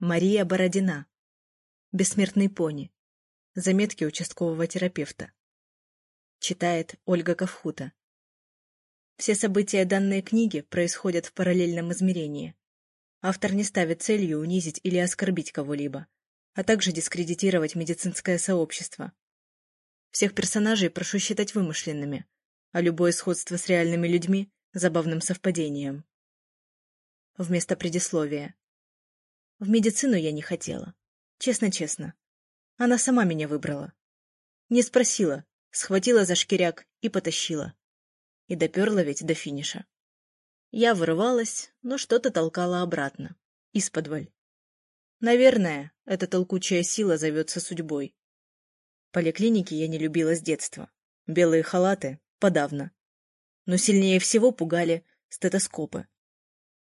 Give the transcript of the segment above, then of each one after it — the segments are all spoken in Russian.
Мария Бородина. Бессмертный пони. Заметки участкового терапевта. Читает Ольга Ковхута. Все события данной книги происходят в параллельном измерении. Автор не ставит целью унизить или оскорбить кого-либо, а также дискредитировать медицинское сообщество. Всех персонажей прошу считать вымышленными, а любое сходство с реальными людьми – забавным совпадением. Вместо предисловия. В медицину я не хотела. Честно-честно. Она сама меня выбрала. Не спросила, схватила за шкиряк и потащила. И доперла ведь до финиша. Я вырывалась, но что-то толкало обратно. Из-под Наверное, эта толкучая сила зовется судьбой. Поликлиники я не любила с детства. Белые халаты — подавно. Но сильнее всего пугали стетоскопы.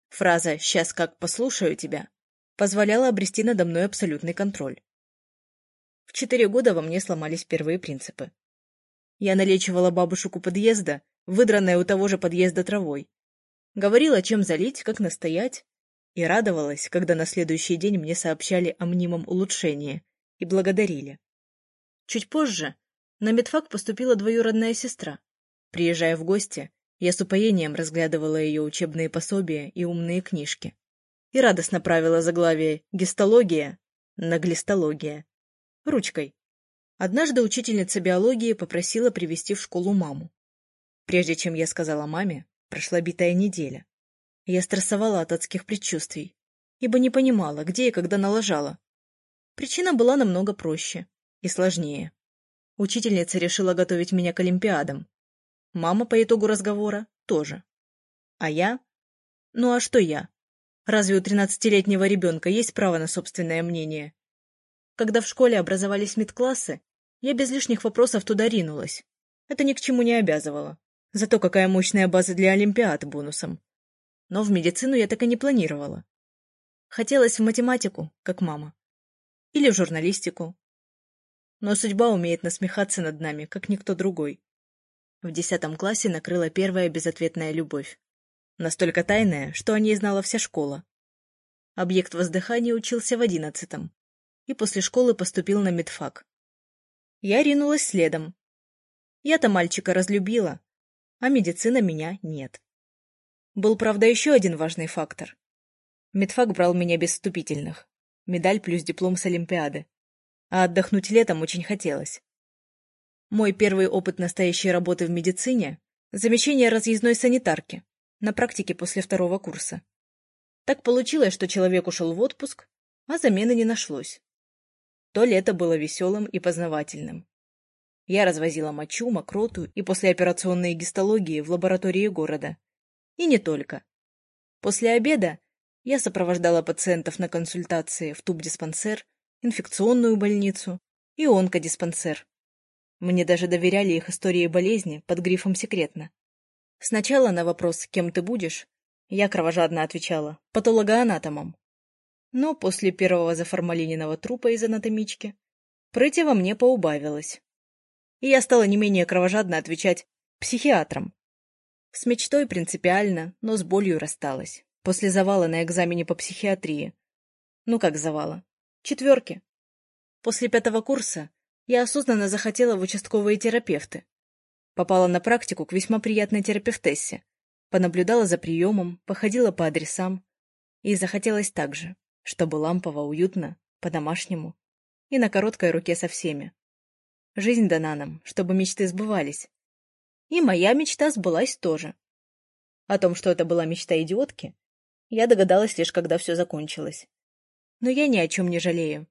Фраза «сейчас как послушаю тебя» позволяла обрести надо мной абсолютный контроль. В четыре года во мне сломались первые принципы. Я налечивала бабушек у подъезда, выдранная у того же подъезда травой. Говорила, чем залить, как настоять, и радовалась, когда на следующий день мне сообщали о мнимом улучшении и благодарили. Чуть позже на медфак поступила двоюродная сестра. Приезжая в гости, я с упоением разглядывала ее учебные пособия и умные книжки. И радостно правила заглавие «Гистология» на «Глистология». Ручкой. Однажды учительница биологии попросила привести в школу маму. Прежде чем я сказала маме, прошла битая неделя. Я стрессовала от адских предчувствий, ибо не понимала, где и когда налажала. Причина была намного проще и сложнее. Учительница решила готовить меня к Олимпиадам. Мама по итогу разговора тоже. А я? Ну а что я? Разве у тринадцатилетнего ребенка есть право на собственное мнение? Когда в школе образовались медклассы, я без лишних вопросов туда ринулась. Это ни к чему не обязывало. Зато какая мощная база для Олимпиад бонусом. Но в медицину я так и не планировала. Хотелось в математику, как мама. Или в журналистику. Но судьба умеет насмехаться над нами, как никто другой. В десятом классе накрыла первая безответная любовь. Настолько тайная, что о ней знала вся школа. Объект воздыхания учился в одиннадцатом, и после школы поступил на медфак. Я ринулась следом. Я-то мальчика разлюбила, а медицина меня нет. Был, правда, еще один важный фактор. Медфак брал меня без вступительных. Медаль плюс диплом с Олимпиады. А отдохнуть летом очень хотелось. Мой первый опыт настоящей работы в медицине – замещение разъездной санитарки на практике после второго курса. Так получилось, что человек ушел в отпуск, а замены не нашлось. То лето было веселым и познавательным. Я развозила мочу, мокроту и послеоперационные гистологии в лаборатории города. И не только. После обеда я сопровождала пациентов на консультации в тубдиспансер, инфекционную больницу и онкодиспансер. Мне даже доверяли их истории болезни под грифом «секретно». Сначала на вопрос «кем ты будешь?» я кровожадно отвечала «патологоанатомом». Но после первого заформалиненного трупа из анатомички прыти во мне поубавилось. И я стала не менее кровожадно отвечать «психиатром». С мечтой принципиально, но с болью рассталась. После завала на экзамене по психиатрии. Ну как завала? Четверки. После пятого курса я осознанно захотела в участковые терапевты. Попала на практику к весьма приятной терапевтессе. Понаблюдала за приемом, походила по адресам. И захотелось так же чтобы лампово, уютно, по-домашнему и на короткой руке со всеми. Жизнь дана нам, чтобы мечты сбывались. И моя мечта сбылась тоже. О том, что это была мечта идиотки, я догадалась лишь, когда все закончилось. Но я ни о чем не жалею.